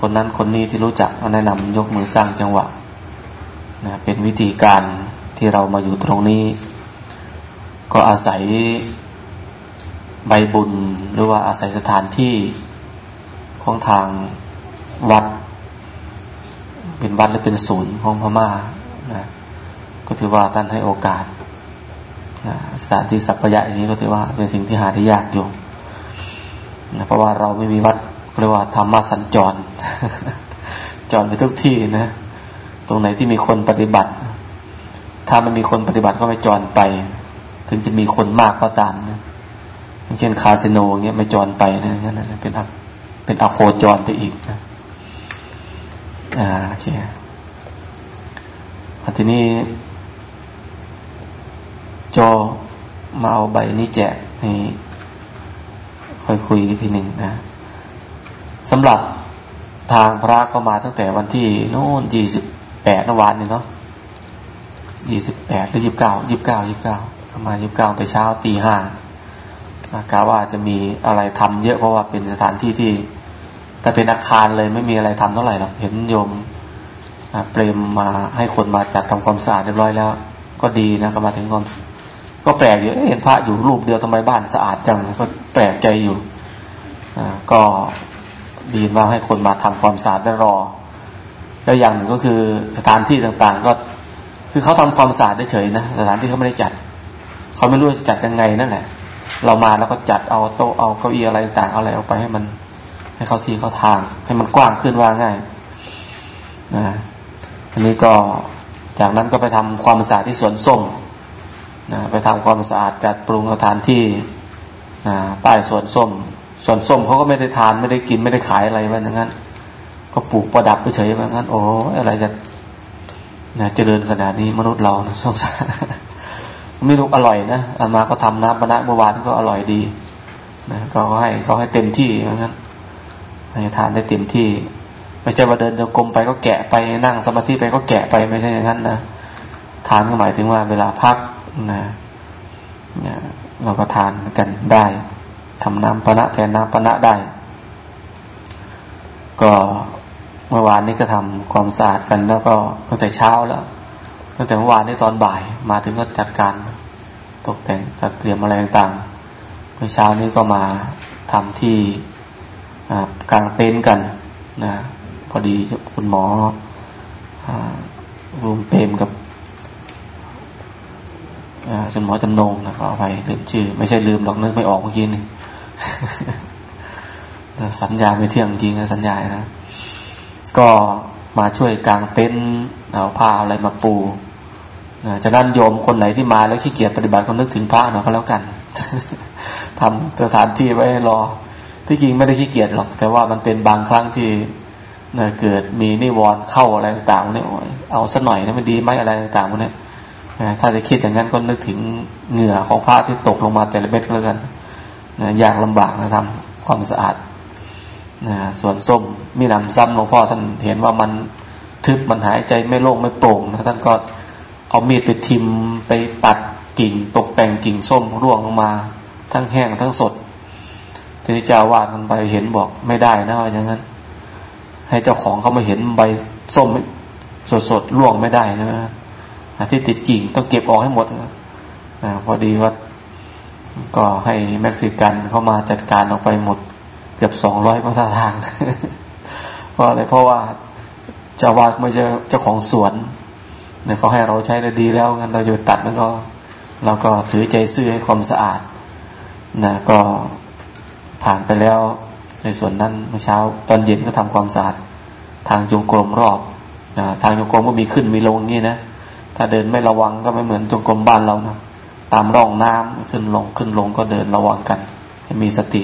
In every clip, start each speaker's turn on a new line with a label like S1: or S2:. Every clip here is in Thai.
S1: คนนั้นคนนี้ที่รู้จักก็แนะนำยกมือสร้างจังหวะนะเป็นวิธีการที่เรามาอยู่ตรงนี้ ก็อาศัยใบบุญหรือว่าอาศัยสถานที่ของทางวัด เป็นวัดหรือเป็นศูนย์ของพม่านะก็ถือว่าท่านให้โอกาสนะสถานที่สัพยะอย่างนี้ก็ถือว่าเป็นสิ่งที่หาได้ยากอยู่นะเพราะว่าเราไม่มีวัด รียกว่าธรรมสัญจร จรไปทุกที่นะ ตรงไหนที่มีคนปฏิบัติ ถ้ามันมีคนปฏิบัติก็ไม่จรไป ถึงจะมีคนมากก็ตามนะอย่างเช่นคาสิโนเงี้ยไม่จรไปนะงั้นนะเป็นเป็นอโคจรไปอีกนะอ่าโอเคทีนี้จอมาเอาใบนี้แจกให้ค่อยคุยทีหนึ่งนะ สำหรับทางพระก็มาตั้งแต่วันที่โน่นยี่สิบแปดนวันนี่เนาะยี่สิบแปดหรือยี่สิบเก้ายี่สิบเก้ายี่สิบเก้ามายี่สิบเก้าแต่เช้าตีห้ากาว่าจะมีอะไรทำเยอะเพราะว่าเป็นสถานที่ที่ แต่เป็นอาคารเลยไม่มีอะไรทำเท่าไหร่หรอกเห็นโยมเปรมมาให้คนมาจัดทำความสะอาดเรียบร้อยแล้ว ก็ดีนะก็มาถึงความก็แปลกอยู่เห็นพระอยู่รูปเดียวทำไมบ้านสะอาดจังก็แปลกใจอยู่ก็ ดีว่าให้คนมาทำความสะอาดได้รอ แล้วอย่างหนึ่งก็คือสถานที่ต่างๆ ก็คือเขาทำความสะอาดได้เฉยนะสถานที่เขาไม่ได้จัดเขาไม่รู้จะจัดยังไงนั่นแหละ เรามาแล้วก็จัดเอาโต๊ะเอาเก้าอี้อะไรต่างๆเอาอะไรเอาไปให้มัน ให้เขาที่เขาทาง ให้มันกว้างขึ้นว่าง่ายนะอันนี้ก็จากนั้นก็ไปทำความสะอาดที่สวนส้มนะไปทำความสะอาดจัดปรุงสถานที่นะใต้สวนส้ม ส่วนส้มเขาก็ไม่ได้ทานไม่ได้กินไม่ได้ขายอะไรว่าอย่างนั้น ก็ปลูกประดับไปเฉยว่างั้น โอ้อะไรจะนะเจริญขนาดนี้มนุษย์เรานะสงสารไม่รู้อร่อยนะอามาก็ทำน้ำปนะเมื่อวานก็อร่อยดีนะก็ให้เขาให้เต็มที่ว่างั้นให้ทานได้เต็มที่ ไม่ใช่ว่าเดินโยกลมไปก็แกะไปนั่งสมาธิไปก็แกะไปไม่ใช่อย่างนั้นนะทานก็หมายถึงว่าเวลาพักนะเราก็ทานกันได้ ทำน้ำปณะแทนน้ำปณะได้ ก็เมื่อวานนี้ก็ทำความสะอาดกันแล้วก็ตั้งแต่เช้าแล้วตั้งแต่เมื่อวานนี้ตอนบ่ายมาถึงก็จัดการ ตกแต่งจัดเตรียมอะไรต่างๆเมื่อเช้านี้ก็มาทำที่กลางเต็นท์กันนะพอดีคุณหมอรุมเปรมกับจนหมอจำนงนะขอไปลืมชื่อ ไม่ใช่ลืมหรอกนึกไม่ออกเมื่อกี้นี่ สัญญาไม่เที่ยงจริงนะสัญญานะ ก็มาช่วยกางเต็นท์เอาผ้าอะไรมาปูนะจะนั่นโยมคนไหนที่มาแล้วขี้เกียจปฏิบัติก็นึกถึงพระหน่อยก็แล้วกันทำสถานที่ไว้รอ ที่จริงไม่ได้ขี้เกียจหรอก แต่ว่ามันเป็นบางครั้งที่นะเกิดมีนิวรณ์เข้าอะไรต่างๆเนี่ยเอาสัหน่อยนะมันดีไหมอะไรต่างๆเนี่ยถ้าจะคิดอย่างนั้นก็นึกถึงเหงื่อของพระที่ตกลงมาแต่ละเม็ดก็แล้วกัน ยากลำบากนะทำความสะอาดนะส่วนส้มมีนำซ้ำหลวงพ่อท่านเห็นว่ามันทึบมันหายใจไม่โล่งไม่โปร่งนะท่านก็เอามีดไปทิมไปตัดกิ่ง ตกแต่งกิ่งส้มร่วงลงมา ทั้งแห้งทั้งสดทีนี้เจ้าวาดกันไปเห็นบอกไม่ได้นะอย่างนั้น ให้เจ้าของเขามาเห็นใบส้มสดสดร่วงไม่ได้นะที่ติดกิ่งต้องเก็บออกให้หมดนะพอดีว่า ก็ให้เม็กซิกันเข้ามาจัดการออกไปหมด เกือบสองร้อยก็ท่าทาง เพราะอะไรเพราะว่าเจ้าวาดไม่ใช่เจ้าของสวนเนี่ยเขาให้เราใช้ได้ดีแล้วงั้นเราจะตัดแล้วก็เราก็ถือใจซื่อให้ความสะอาดนะก็ผ่านไปแล้วในส่วนนั้นเมื่อเช้า ตอนเย็นก็ทำความสะอาดทางจงกรมรอบนะทางจงกรมก็มีขึ้นมีลงอย่างนี้นะถ้าเดินไม่ระวังก็ไม่เหมือนจงกรมบ้านเรานะ ตามร่องน้ำขึ้นลงขึ้นลงก็เดินระวังกัน ให้มีสติ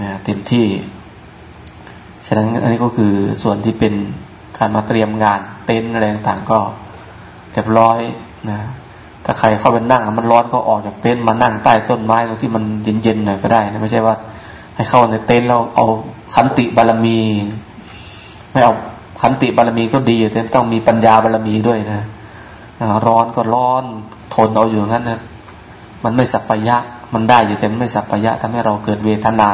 S1: นะเต็มที่ ฉะนั้นอันนี้ก็คือส่วนที่เป็นการมาเตรียมงานเต็นท์อะไรต่างก็เรียบร้อยนะถ้าใครเข้าไปนั่งมันร้อนก็ออกจากเต็นท์มานั่งใต้ต้นไม้ตรงที่มันเย็นๆหน่อยก็ได้นะไม่ใช่ว่า ให้เข้าในเต็นท์แล้วเอาขันติบารมี ไม่เอาขันติบารมีก็ดีแต่ต้องมีปัญญาบารมีด้วยนะร้อนก็ร้อน ทนเอาอยู่งั้นนะมันไม่สัพยะ มันได้อยู่แต่ไม่สัพยะทำให้เราเกิดเวทนา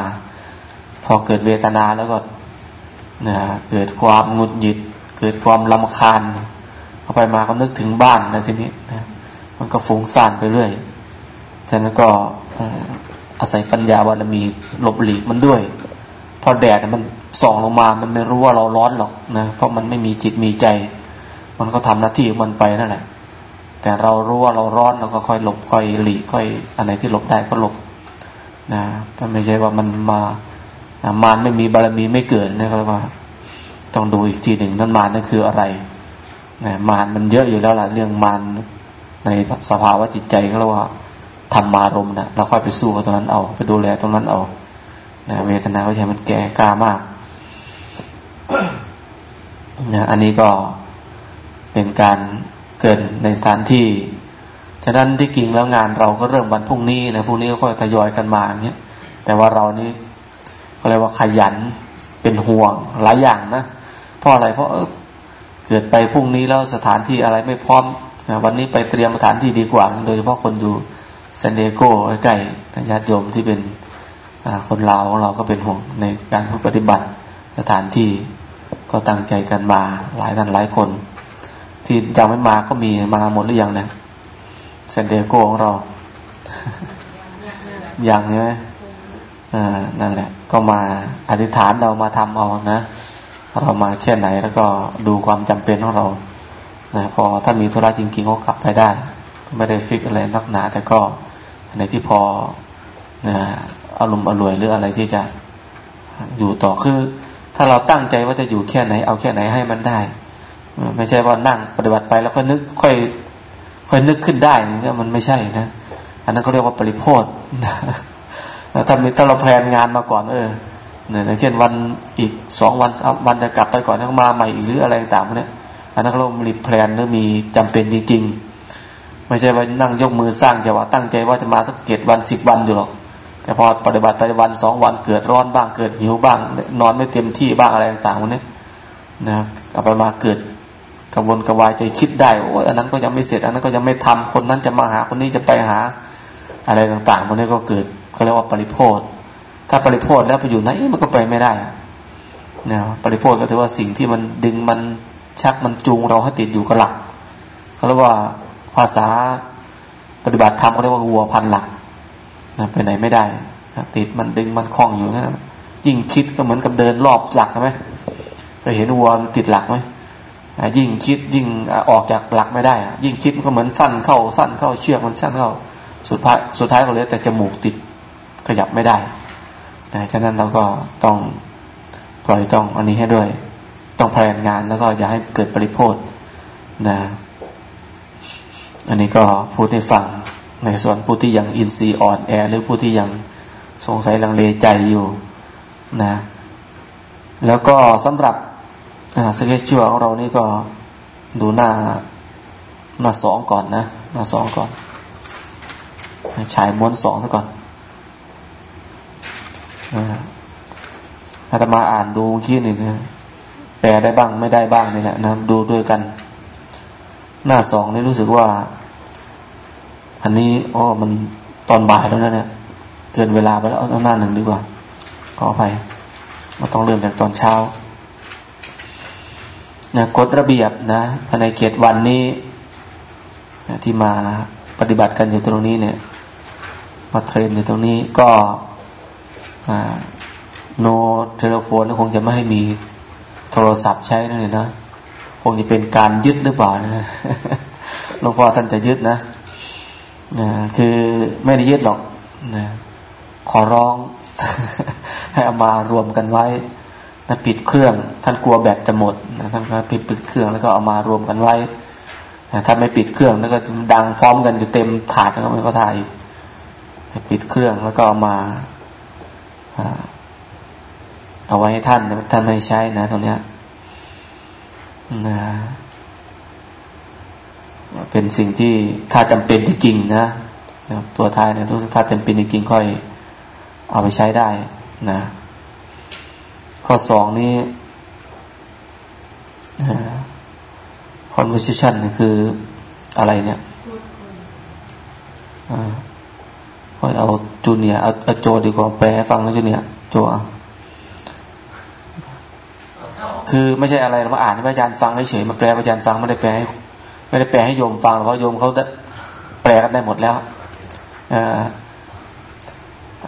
S1: พอเกิดเวทนาแล้วก็นะเกิดความงุดหงิด เกิดความลำคาญเอาไปมาก็นึกถึงบ้านนะทีนี้นะมันก็ฟุ้งซ่านไปเรื่อยฉะนั้นก็อาศัยปัญญาบารมีหลบหลีกมันด้วย พอแดดมันส่องลงมา มันไม่รู้ว่าเราร้อนหรอกนะ เพราะมันไม่มีจิตมีใจ มันก็ทำหน้าที่ของมันไปนั่นแหละ แต่เรารู้ว่าเราร้อนเราก็ค่อยหลบค่อยหลีค่อยอันไหนที่หลบได้ก็หลบนะไม่ใช่ว่ามันมามารไม่มีบารมีไม่เกิดนะครับว่า ต้องดูอีกทีหนึ่งนั่นมารนั่นคืออะไรนะมารมันเยอะอยู่แล้วล่ะเรื่องมารในสภาวะจิตใจเขาเรียกว่าธรรมารมนะเราค่อยไปสู้กับตรงนั้นเอาไปดูแลตรงนั้นเอานะเวทนาก็ใช่มันแก่กล้ามากนะอันนี้ก็เป็นการ เกิดในสถานที่ ฉะนั้นที่กิ่งแล้วงานเราก็เริ่มวันพรุ่งนี้นะพรุ่งนี้ก็ค่อยทยอยกันมาอย่างเงี้ยแต่ว่าเรานี่เขาเรียกว่าขยันเป็นห่วงหลายอย่างนะเพราะอะไรเพราะเออเกิดไปพรุ่งนี้แล้วสถานที่อะไรไม่พร้อมวันนี้ไปเตรียมสถานที่ดีกว่า โดยเฉพาะคนอยู่ซนเดโกใกล้ญาติโยมที่เป็นคนลาวของเราก็เป็นห่วงในการปฏิบัติสถานที่ก็ตั้งใจกันมาหลายท่านหลายคน ที่ยังไม่มาก็มีมาหมดหรือยังเนี่ยเซนเดโกของเรา ยังใช่ไหมอ่านั่นแหละ ก็มาอธิษฐานเรามาทำเอานะเรามาแค่ไหนแล้วก็ดูความจำเป็นของเรานะพอถ้ามีธุระจริงๆก็กลับไปได้ ไม่ได้ฟิกอะไรนักหนา แต่ก็ในที่พอนะอารมณ์อรวยหรืออะไรที่จะอยู่ต่อคือ ถ้าเราตั้งใจว่าจะอยู่แค่ไหน เอาแค่ไหนให้มันได้ ไม่ใช่ว่านั่งปฏิบัติไปแล้วค่อยนึกค่อย ค่อยนึกขึ้นได้นี่มันไม่ใช่นะอันนั้นเขาเรียกว่าปริโพธถ้ามีถ้าเรา plan งานมาก่อน เออเนี่ยเช่นวันอีกสองวันวันจะกลับไปก่อนแล้วมาใหม่อีกหรืออะไรต่างๆเนี่ยอันนั้นเรา replan หรือมีจำเป็นจริงๆไม่ใช่ว่านั่งยกมือสร้างจังหวะตั้งใจว่าจะมาสักเจ็ดวันสิบวันอยู่หรอกแต่พอปฏิบัติไปวันสองวันเกิดร้อนบ้างเกิดหิวบ้าง นอนไม่เต็มที่บ้างอะไรต่างๆพวกนี้นะเอาไปมาเกิด กระวนกระวายใจคิดได้โอ้ยอันนั้นก็ยังไม่เสร็จ อันนั้นก็ยังไม่ทำคนนั้นจะมาหาคนนี้จะไปหา อะไรต่างๆพวกนี้ก็เกิดเขาเรียกว่าปริโพธถ้าปริโพธแล้วไปอยู่ไหนมันก็ไปไม่ได้นะปริโพธก็ถือว่าสิ่งที่มันดึงมันชักมันจูงเราให้ติดอยู่กับหลักเขาเรียกว่าภาษาปฏิบัติธรรมเขาเรียกว่าวัวพันหลักนะไปไหนไม่ได้ติดมันดึงมันคล้องอยู่นั่นยิ่งคิดก็เหมือนกับเดินรอบหลักใช่ไหมเคยเห็นวัวติดหลักไหม ยิ่งคิดยิ่งออกจากหลักไม่ได้ ยิ่งคิดมันก็เหมือนสั้นเข้าสั้นเข้าเชือกมันสั้นเข้าสุดท้ายสุดท้ายก็เลือแต่จมูกติดขยับไม่ได้นะฉะนั้นเราก็ต้องปล่อยต้องอันนี้ให้ด้วย ต้องแพลนงานแล้วก็อย่าให้เกิดปริโภทนะอันนี้ก็พูดให้ฟังในส่วนผู้ที่ยังอินทรีย์อ่อนแอ หรือผู้ที่ยังสงสัยลังเลใจอยู่นะแล้วก็สำหรับ สเกจชัวของเรานี่ก็ดูหน้าหน้าสองก่อนนะ หน้าสองก่อนฉายม้วนสองซะก่อนอาตมาอ่านดูคิดหนึ่งแปลได้บ้างไม่ได้บ้างนี่แหละนะดูด้วยกัน หน้าสองนี่รู้สึกว่า อันนี้อ๋อมันตอนบ่ายแล้วนะเนี่ยเกินเวลาไปแล้วเอาหน้าหนึ่งดีกว่าขออภัยมาต้องเริ่มจากตอนเช้า นะกฎระเบียบนะภายในเขตวันนี้นะที่มาปฏิบัติกันอยู่ตรงนี้เนี่ย มาเทรนอยู่ตรงนี้ก็โนเทเลโฟนคงจะไม่ให้มีโทรศัพท์ใช้นั่นเลยนะ คงจะเป็นการยึดหรือเปล่านะหลวงพ่อท่านจะยึดนะนะคือไม่ได้ยึดหรอกนะขอร้องให้เอามารวมกันไว้ นะปิดเครื่อง ท่านกลัวแบตจะหมดนะท่านก็ปิดปิดเครื่องแล้วก็เอามารวมกันไว้ถ้าไม่ปิดเครื่องแล้วก็ดังพร้อมกันอยู่เต็มถาดก็ไม่ก็ถ่ายปิดเครื่องแล้วก็เอามาเอาไว้ให้ท่านท่านไม่ใช้นะตรงเนี้ยนะเป็นสิ่งที่ถ้าจำเป็นจริงๆนะตัวท้ายเนี่ยรู้สึกถ้าจำเป็นจริงๆค่อยเอาไปใช้ได้นะ ข้อสองนี้ conversation นี่คืออะไรเนี่ยค่อยเอาจูเนียเอาโจดีกว่าแปลฟังนะจูเนียโจคือไม่ใช่อะไรเรามาอ่านให้อาจารย์ฟังเฉยมาแปลอาจารย์ฟังไม่ได้แปลให้ไม่ได้แปลให้โยมฟังเพราะโยมเขาแปลกันได้หมดแล้วเอ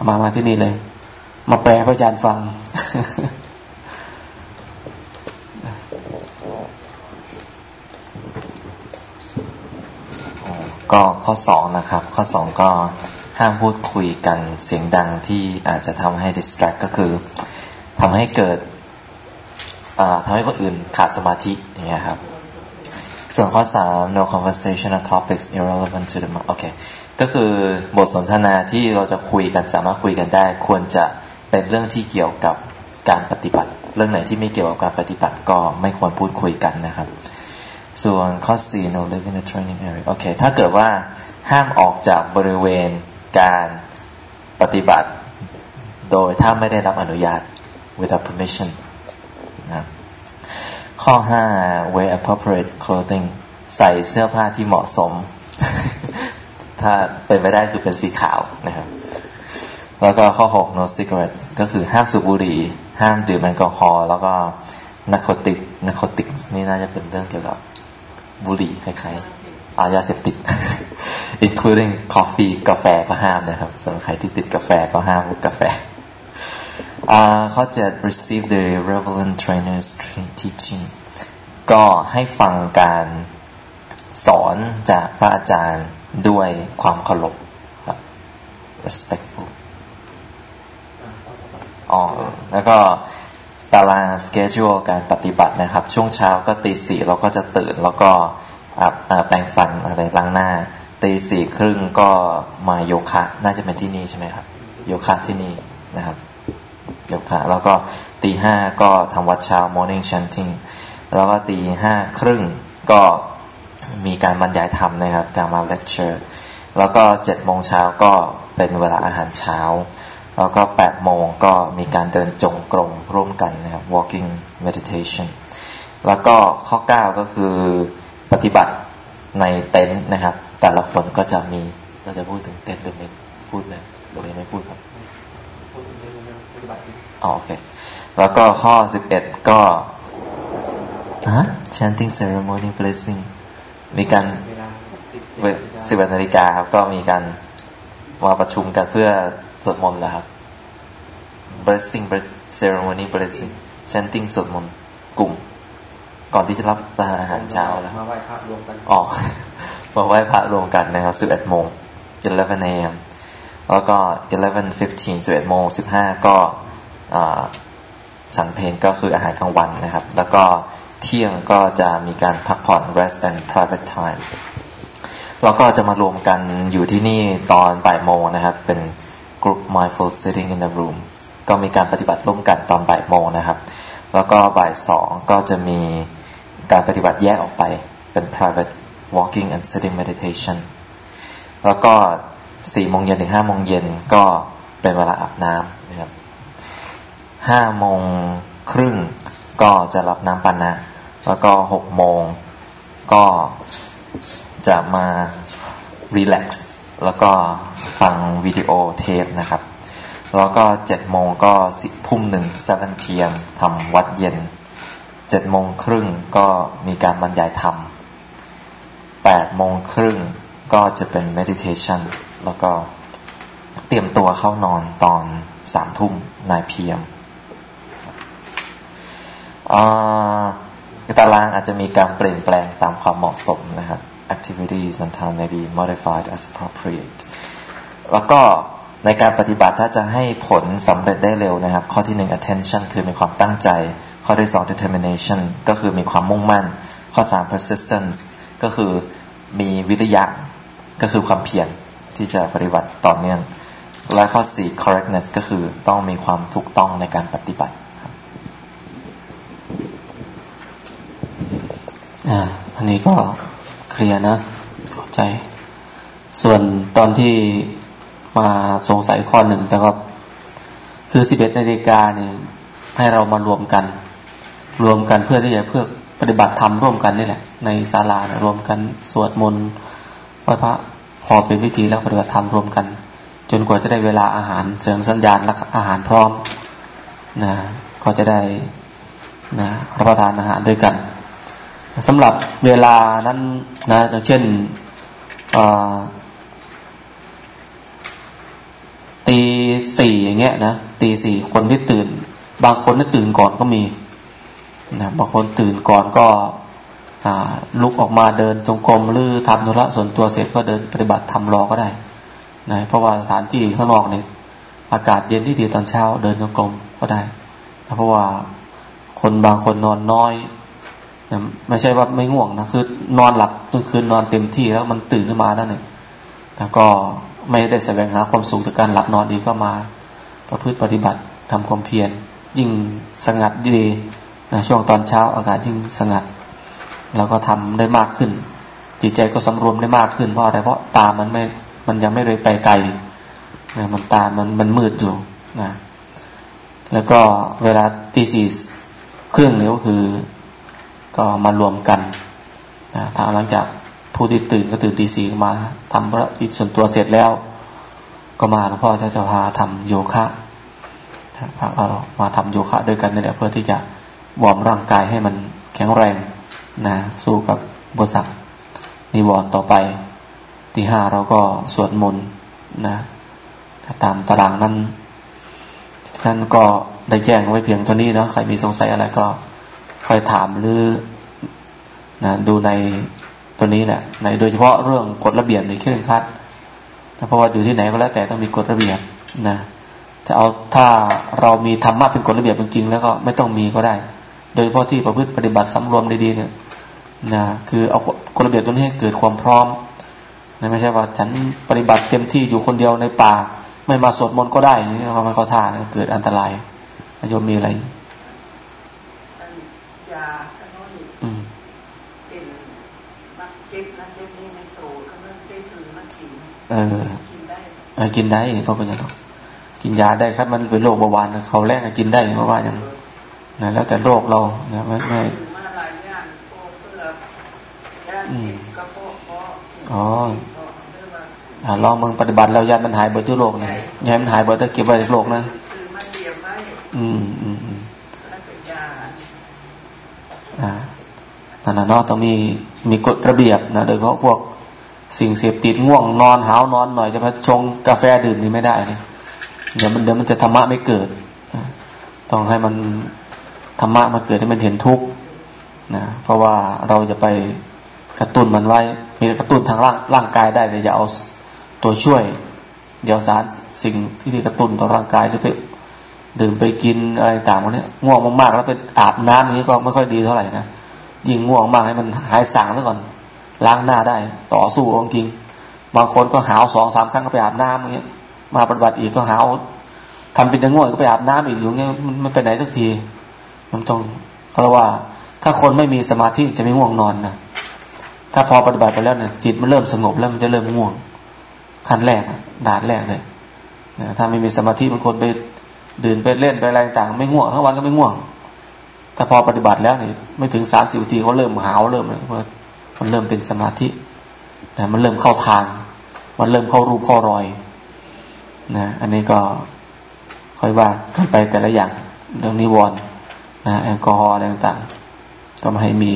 S1: มามาที่นี่เลย มาแปลพระอาจารย์ฟัง
S2: ก็ข้อสองนะครับ ข้อสองก็ห้ามพูดคุยกันเสียงดังที่อาจจะทำให้ distract ก็คือทำให้เกิดทำให้คนอื่นขาดสมาธิอย่างเงี้ยครับ ส่วนข้อสาม no conversational topics irrelevant to the โอเคก็คือบทสนทนาที่เราจะคุยกันสามารถคุยกันได้ ควรจะเป็นเรื่องที่เกี่ยวกับการปฏิบัติ เรื่องไหนที่ไม่เกี่ยวกับการปฏิบัติก็ไม่ควรพูดคุยกันนะครับ ส่วนข้อ4 no live in the training area โอเค ถ้าเกิดว่าห้ามออกจากบริเวณการปฏิบัติ โดยถ้าไม่ได้รับอนุญาต without permission นะข้อ 5 wear appropriate clothing ใส่เสื้อผ้าที่เหมาะสม ถ้าเป็นไปได้คือเป็นสีขาวนะครับ แล้วก็ข้อ 6 no cigarettes ก็คือห้ามสูบบุหรี่ ห้ามดื่มแอลกอฮอล์แล้วก็นักโคติกนักโคติกนี่น่าจะเป็นเรื่องเกี่ยวกับ บุหรี่คล้ายๆอายาเสพติด including coffee กาแฟก็ห้ามนะครับสำหรับใครที่ติดกาแฟก็ห้ามกาแฟข้อ7 receive the relevant trainers teaching ก็ให้ฟังการสอนจากพระอาจารย์ด้วยความเคารพครับ respectful อ๋อแล้วก็ ตารางสเกจ u l e การปฏิบัตินะครับ ช่วงเช้าก็ตีสี่เราก็จะตื่นแล้วก็แปรงฟันอะไรล้างหน้าตีสี่ครึ่งก็มาโยคะ น่าจะเป็นที่นี่ใช่ไหมครับ โยคะที่นี่นะครับโยคะแล้วก็ตีห้าก็ทำวัดเช้า morning chanting แล้วก็ตีห้าครึ่งก็มีการบรรยายธรรมนะครับการมา lecture แล้วก็เจ็ดโมงเช้าก็เป็นเวลาอาหารเช้า แล้วก็8โมงก็มีการเดินจงกรมร่วมกันนะครับ walking meditation แล้วก็ข้อ 9 ก็คือปฏิบัติในเต็นท์นะครับ แต่ละคนก็จะมีเราจะพูดถึงเต็นท์หรือไม่พูดเลยหรือไม่พูดครับอ๋อโอเค แล้วก็ข้อ 11 ก็ฮะ chanting ceremony blessing มีการสิบนาฬิกาครับ ก็มีการมาประชุมกันเพื่อ สวดมนต์แล้วครับ blessing ceremony blessing chanting สวดมนต์กลุ่ม ก่อนที่จะรับประทานอาหารเช้าแล้วมาไหว้พระรวมกันอ๋อมาไหว้พระรวมกันนะครับ11โมง11 a.m. แล้วก็ 11:15 11โมง15 ก็ฉันเพนก็คืออาหารกลางวันนะครับ แล้วก็เที่ยงก็จะมีการพักผ่อน rest and private time แล้วก็จะมารวมกันอยู่ที่นี่ตอนบ่ายโมงนะครับ เป็น group mindful sitting in the room ก็มีการปฏิบัติร่วมกันตอนบ่ายโมงนะครับ แล้วก็บ่ายสองก็จะมีการปฏิบัติแยกออกไปเป็น private walking and sitting meditation แล้วก็สี่โมงเย็นถึงห้าโมงเย็นก็เป็นเวลาอาบน้ำนะครับห้าโมงครึ่งก็จะรับน้ำปานะ แล้วก็หกโมงก็จะมารีแลกซ์แล้วก็ ฟังวิดีโอเทปนะครับ แล้วก็เจ็ดโมงก็สิทุ่มหนึ่ง7 p.m. ทำวัดเย็นเจ็ดโมงครึ่งก็มีการบรรยายธรรมแปดโมงครึ่งก็จะเป็น meditation แล้วก็เตรียมตัวเข้านอนตอนสามทุ่มนายเพียมตารางอาจจะมีการเปลี่ยนแปลงตามความเหมาะสมนะครับ activities and time may be modified as appropriate แล้วก็ในการปฏิบัติถ้าจะให้ผลสำเร็จได้เร็วนะครับ ข้อที่หนึ่ง attention คือมีความตั้งใจ ข้อที่สอง determination ก็คือมีความมุ่งมั่น ข้อสาม persistence ก็คือมีวิริยะก็คือความเพียรที่จะปฏิบัติต่อเนื่อง และข้อสี่ correctness ก็คือต้องมีความถูกต้องในการปฏิบัติ
S1: อ่าอันนี้ก็เคลียร์นะเข้าใจ ส่วนตอนที่ มาสงสัยข้อหนึ่งแต่ก็คือสิบเอ็ดนาฬิกาเนี่ยให้เรามารวมกัน รวมกันเพื่อที่จะเพื่อปฏิบัติธรรมร่วมกันนี่แหละ ในศาลานะรวมกันสวดมนต์ไหว้พระพอเป็นพิธีแล้วปฏิบัติธรรมรวมกัน จนกว่าจะได้เวลาอาหารเสียงสัญญาณและอาหารพร้อมนะก็จะได้นะรับประทานอาหารด้วยกันสำหรับเวลานั้นนะอย่างเช่น ตีสี่อย่างเงี้ยนะตีสี่คนที่ตื่น บางคนที่ตื่นก่อนก็มีนะบางคนตื่นก่อนก็ลุกออกมาเดินจงกรมหรือทำธุระส่วนตัวเสร็จก็เดินปฏิบัติทำรอก็ได้นะเพราะว่าสถานที่ข้างนอกเนี่ยอากาศเย็นที่ดีตอนเช้า เดินจงกรมก็ได้นะเพราะว่าคนบางคนนอนน้อยนะไม่ใช่ว่าไม่ง่วงนะคือนอนหลับตั้งคืนนอนเต็มที่แล้วมันตื่นขึ้นมาแล้วเนี่ยแล้วก็ ไม่ได้แสวงหาความสุขจากการหลับนอนดีก็มา ประพฤติปฏิบัติทำความเพียรยิ่งสงัดดีนะช่วงตอนเช้าอากาศยิ่งสงัดเราก็ทำได้มากขึ้น จิตใจก็สำรวมได้มากขึ้นเพราะอะไรเพราะตามันไม่มันยังไม่เลยไปไกลนะมันตามันมันมืดอยู่นะแล้วก็เวลาตีสี่ครึ่งนี้ก็คือ ก็มารวมกันนะถ้าหลังจาก ผู้ที่ตื่นก็ตื่นตีสี่มาทำพระจิตส่วนตัวเสร็จแล้ว ก็มาหลวงพ่อจะจะพาทำโยคะพาเรามาทำโยคะด้วยกันนี่แหละเพื่อที่จะวอร์มร่างกายให้มันแข็งแรงนะสู้กับบริษัทนิวรณ์ต่อไปที่ห้าเราก็สวดมนต์นะตามตารางนั้นนั้นก็ได้แจ้งไว้เพียงเท่านี้นะใครมีสงสัยอะไรก็ค่อยถามหรือนะดูใน ตัวนี้แหละในโดยเฉพาะเรื่องกฎระเบียบในเคร่งคัดนะเพราะว่าอยู่ที่ไหนก็แล้วแต่ต้องมีกฎระเบียบนะถ้าเอาถ้าเรามีธรรมะเป็นกฎระเบียบจริงๆแล้วก็ไม่ต้องมีก็ได้ โดยเฉพาะที่ประพฤติปฏิบัติสำรวมดีๆเนี่ยนะคือเอากฎระเบียบตัวนี้ให้เกิดความพร้อมนะไม่ใช่ว่าฉันปฏิบัติเต็มที่อยู่คนเดียวในป่า ไม่มาสวดมนต์ก็ได้นี่เขาไม่เขาท่านะเกิดอันตรายโยมมีอะไรอืม เออกินได้เพราะเป็นอย่ากินยาได้ครับ มันเป็นโรคเบาหวานเขาแรกกินได้เพราะว่าอย่างนะแล้วแต่โรคเราเนี่ยไม่ไม่อ๋อลองมึงปฏิบัติแล้วยามันหายเบอร์ทุโรคนะยามันหายเบอร์ถ้าเก็บไว้โรคนะอืมอืมอืมอ่านั่นนะเนาะต้องมีมีกฎระเบียบนะ โดยเฉพาะพวก สิ่งเสพติดง่วงนอนหาวนอนหน่อยจะมาชงกาแฟดื่มนี่ไม่ได้เนี่ยเดี๋ยวมันเดี๋ยวมันจะธรรมะไม่เกิด ต้องให้มันธรรมะมาเกิดให้มันเห็นทุกข์นะเพราะว่าเราจะไปกระตุ้นมันไว้ มีกระตุ้นทางร่างร่างกายได้แต่อย่าเอาตัวช่วย เดี๋ยวสารสิ่งที่ที่กระตุ้นต่อร่างกายหรือไปดื่มไปกินอะไรต่างพวกนี้ง่วงมากๆแล้วไปอาบน้ำอย่างนี้ก็ไม่ค่อยดีเท่าไหร่นะยิ่งง่วงมากให้มันหายสางซะก่อน ล้างหน้าได้ ต่อสู้จริง บางคนก็หาวสองสามครั้งก็ไปอาบน้ำอย่างเงี้ย มาปฏิบัติอีกก็หาวทำเป็นจะง่วงก็ไปอาบน้ำอีกอยู่เงี้ยมันไม่ไปไหนสักที มันต้องเพราะว่า ถ้าคนไม่มีสมาธิจะไม่ง่วงนอนนะถ้าพอปฏิบัติไปแล้วเนี่ยจิตมันเริ่มสงบแล้วมันจะเริ่มง่วงขั้นแรกด่านแรกเลยนะถ้าไม่มีสมาธิบางคนไปดื่นไปเล่นไปอะไรต่างไม่ง่วงทั้งวันก็ไม่ง่วงถ้าพอปฏิบัติแล้วเนี่ยไม่ถึงสามสิบนาทีเขาเริ่มหาวเริ่มเลยเพราะ มันเริ่มเป็นสมาธินะมันเริ่มเข้าทาง มันเริ่มเข้ารูปเข้ารอยนะอันนี้ก็ค่อยว่ากันไปแต่ละอย่างเรื่องนิวรณ์นะแอลกอฮอล์อะไรต่างๆ ก็มาให้มี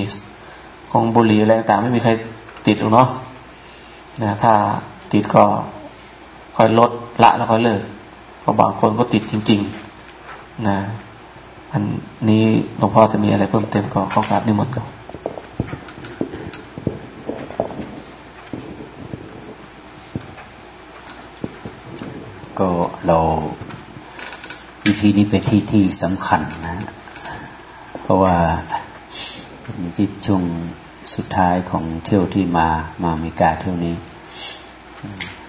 S1: ของบุหรี่อะไรต่างๆ ไม่มีใครติดหรอกเนาะนะถ้าติดก็ค่อยลดละแล้วค่อยเลิกเพราะบางคนก็ติดจริง ๆ นะอันนี้หลวงพ่อจะมีอะไรเพิ่มเติมก็เข้ากราบนิมนต์ก่อน
S3: ก็เราอีทีนี้เป็นที่ที่สำคัญนะ เพราะว่าเป็นที่ช่วงสุดท้ายของเที่ยวที่มามาอเมริกาเที่ยวนี้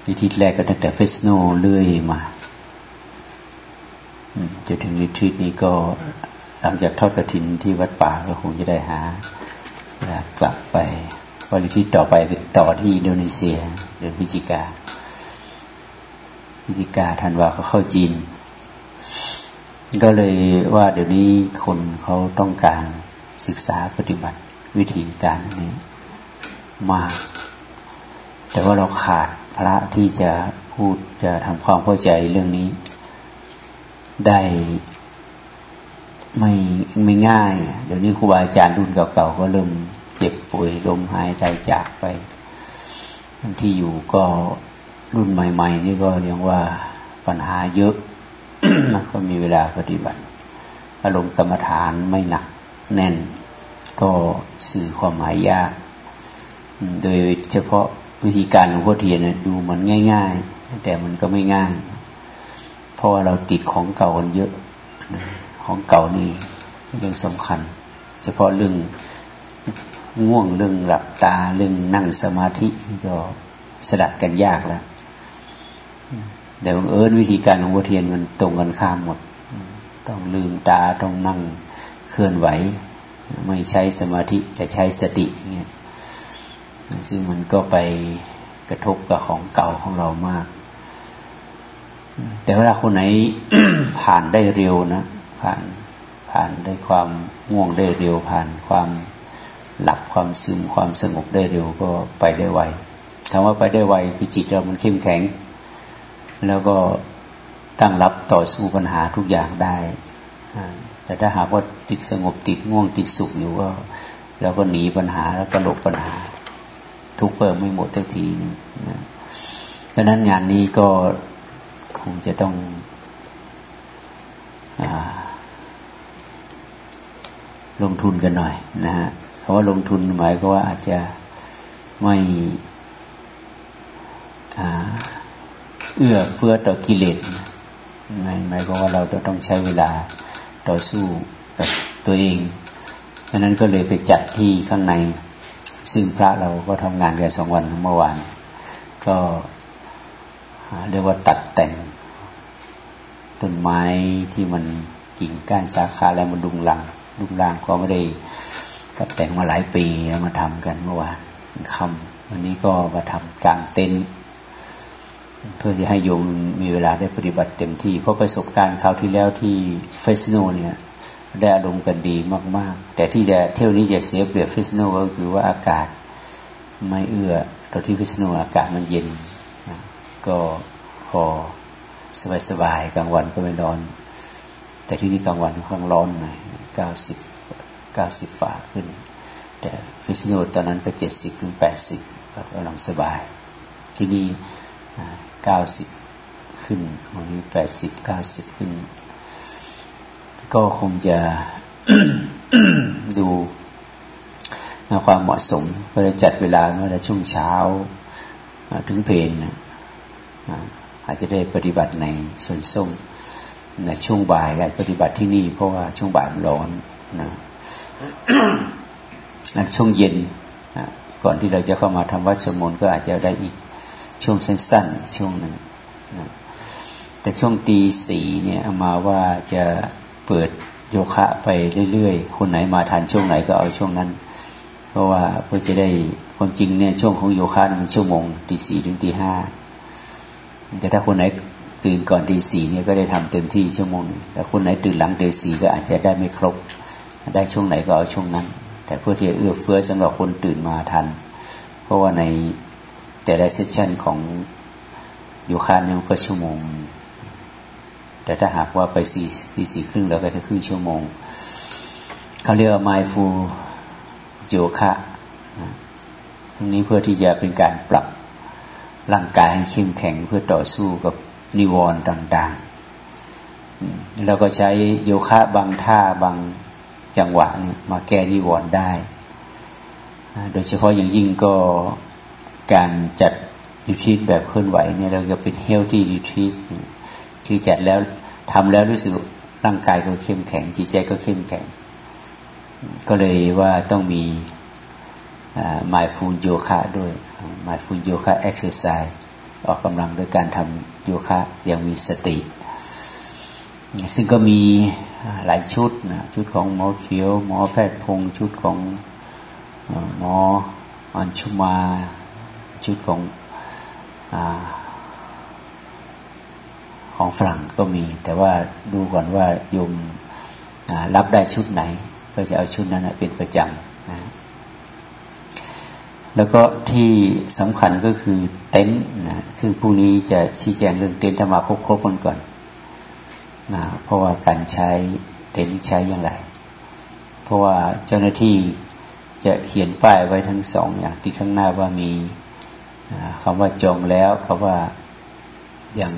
S3: นิทิตแรกก็ตั้งแต่เฟสโนเลื่อยมาจะถึงนิทิตนี้ก็หลังจากทอดกระถินที่วัดป่าก็คงจะได้หากลับไปวันที่ต่อไปเป็นต่อที่อินโดนีเซีย เดือนพฤศจิกา พิจิกาธันวาเขาเข้าจีน ก็เลยว่าเดี๋ยวนี้คนเขาต้องการศึกษาปฏิบัติวิธีการนี้มาก แต่ว่าเราขาดพระที่จะพูดจะทำความเข้าใจเรื่องนี้ ได้ไม่ไม่ง่าย เดี๋ยวนี้ครูบาอาจารย์รุ่นเก่าๆก็เริ่มเจ็บป่วยลมหายใจจากไปที่อยู่ก็ รุ่นใหม่ ๆ นี่ก็เรียกว่าปัญหาเยอะก็มีเวลาปฏิบัติ อารมณ์กรรมฐานไม่หนักแน่น ก็สื่อความหมายยาก โดยเฉพาะวิธีการหลวงพ่อเทียนดูมันง่าย ๆ แต่มันก็ไม่ง่าย เพราะว่าเราติดของเก่ากันเยอะ ของเก่านี่เรื่องสำคัญ เฉพาะเรื่องง่วงเรื่องหลับตาเรื่องนั่งสมาธิก็สดัดกันยากแล้ว แต่บังเอิญวิธีการของวัเทียนมันตรงกันข้ามหมด ต้องลืมตาต้องนั่งเคลื่อนไหว ไม่ใช้สมาธิแต่ใช้สติเนี่ยซึ่งมันก็ไปกระทบกับของเก่าของเรามาก แต่เวลาคนไหนผ่านได้เร็วนะผ่านผ่านได้ความง่วงได้เร็ว ผ่านความหลับความซึมความสงบได้เร็วก็ไปได้ไวคำว่าไปได้ไวคือจิตเรามันเข้มแข็ง แล้วก็ตั้งรับต่อสู้ปัญหาทุกอย่างได้ แต่ถ้าหากว่าติดสงบติดง่วงติดสุขอยู่ก็เราก็หนีปัญหาแล้วก็หลบปัญหา ทุกเปิดไม่หมดทักทีนึงนะดังนั้นงานนี้ก็คงจะต้องอลงทุนกันหน่อยนะฮะคำว่าลงทุนหมายก็ว่าอาจจะไม่ เอื้อเฟื้อต่อกิเลสหมายหมายก็ว่าเราจะต้องใช้เวลาต่อสู้กับตัวเองดังนั้นก็เลยไปจัดที่ข้างใน ซึ่งพระเราก็ทำงานกันสองวันเมื่อวาน ก็เรียกว่าตัดแต่งต้นไม้ที่มันกิ่งก้านสาขาแล้วมันดุงลังดุงลังก็ไม่ได้ตัดแต่งมาหลายปีแล้วมาทำกันเมื่อวานคำวันนี้ก็มาทำกลางเต็นท์ เพื่อที่ให้โยมมีเวลาได้ปฏิบัติเต็มที่ เพราะประสบการณ์คราวที่แล้วที่เฟสโนเนี่ยได้อารมณ์กันดีมาก ๆ แต่ที่จะเที่ยวนี้จะเสียเปรียบเฟสโนก็คือว่าอากาศไม่เอื้อตอนที่เฟสโนอากาศมันเย็นนะก็พอสบายๆกลางวันก็ไม่ร้อน แต่ที่นี่กลางวันค่อนข้างร้อนหน่อยเก้าสิบเก้าสิบกว่าขึ้น แต่ฟิสโนตอนนั้นก็เจ็ดสิบถึงแปดสิบกำลังสบาย ที่นี่ เก้าสิบขึ้นวันนี้แปดสิบเก้าสิบขึ้น ก็คงจะดูความเหมาะสมก็จะจัดเวลาเมื่อช่วงเช้าถึงเพลนอาจจะได้ปฏิบัติในส่วนส้มในช่วงบ่ายอาจปฏิบัติที่นี่ เพราะว่าช่วงบ่ายมันร้อนนะช่วงเย็นก่อนที่เราจะเข้ามาทำวัดสมนก็อาจจะได้อีก ช่วงสั้นๆช่วงหนึ่งนะแต่ช่วงตีสี่เนี่ยมาว่าจะเปิดโยคะไปเรื่อยๆ คนไหนมาทันช่วงไหนก็เอาช่วงนั้น เพราะว่าเพื่อจะได้ความจริงเนี่ยช่วงของโยคะมันชั่วโมงตีสี่ถึงตีห้าแต่ถ้าคนไหนตื่นก่อนตีสี่เนี่ยก็ได้ทำเต็มที่ชั่วโมงแต่คนไหนตื่นหลังตีสี่ก็อาจจะได้ไม่ครบ ได้ช่วงไหนก็เอาช่วงนั้น แต่เพื่อที่จะเอื้อเฟื้อสำหรับคนตื่นมาทัน เพราะว่าใน แต่ละเซสชันของโยคะเนี่ยก็ชั่วโมง แต่ถ้าหากว่าไปสี่ตีสี่ครึ่งแล้วก็จะครึ่งชั่วโมงเขาเรียกว่า mindful โยคะทั้งนี้เพื่อที่จะเป็นการปรับร่างกายให้เข้มแข็งเพื่อต่อสู้กับนิวรณ์ต่างๆ แล้วก็ใช้โยคะบางท่าบางจังหวะนี่มาแก้นิวรณ์ได้ โดยเฉพาะอย่างยิ่งก็ การจัดดิทรีตแบบเคลื่อนไหวเนี่ยเราจะเป็นเฮลที่ดิทรีตคือจัดแล้วทำแล้วรู้สึกร่างกายก็เข้มแข็ง จิตใจก็เข้มแข็ง ก็เลยว่าต้องมี mindful yoga ด้วย mindful yoga exercise ออกกำลังด้วยการทำโยคะอย่างมีสติ ซึ่งก็มีหลายชุดนะชุดของหมอเขียว หมอแพทย์พงชุดของหมออัญชุมา ชุดของอของฝรั่งก็มี แต่ว่าดูก่อนว่าโยมรับได้ชุดไหน ก็จะเอาชุดนั้นเป็นประจำนะแล้วก็ที่สำคัญก็คือเต็นท์นะซึ่งพรุ่งนี้จะชี้แจงเรื่องเต็นท์ธรรมาครบๆกันก่อนนะเพราะว่าการใช้เต็นท์ใช้อย่างไร เพราะว่าเจ้าหน้าที่จะเขียนป้ายไว้ทั้งสองอย่างที่ข้างหน้าว่ามี คำว่าจองแล้วคำว่ายัง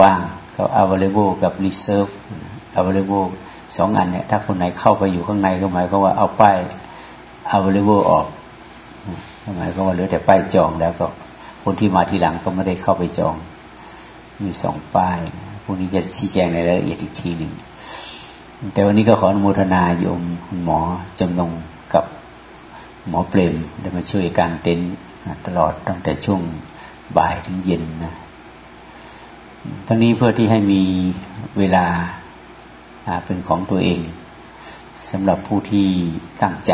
S3: ว่างเขา available กับ reserve available สองอันเนี่ยถ้าคนไหนเข้าไปอยู่ข้างในก็หมายก็ว่าเอาป้าย available ออกหมายก็ว่าเหลือแต่ป้ายจองแล้วก็คนที่มาทีหลังก็ไม่ได้เข้าไปจอง มีสองป้ายพวกนี้จะชี้แจงในรายละเอียดอีกทีหนึ่ง แต่วันนี้ก็ขออนุโมทนาโยมคุณหมอจำนงกับหมอเปรมได้มาช่วยการเต็นท์ ตลอดตั้งแต่ช่วงบ่ายถึงเย็นนะทั้งนี้เพื่อที่ให้มีเวลาเป็นของตัวเองสำหรับผู้ที่ตั้งใจ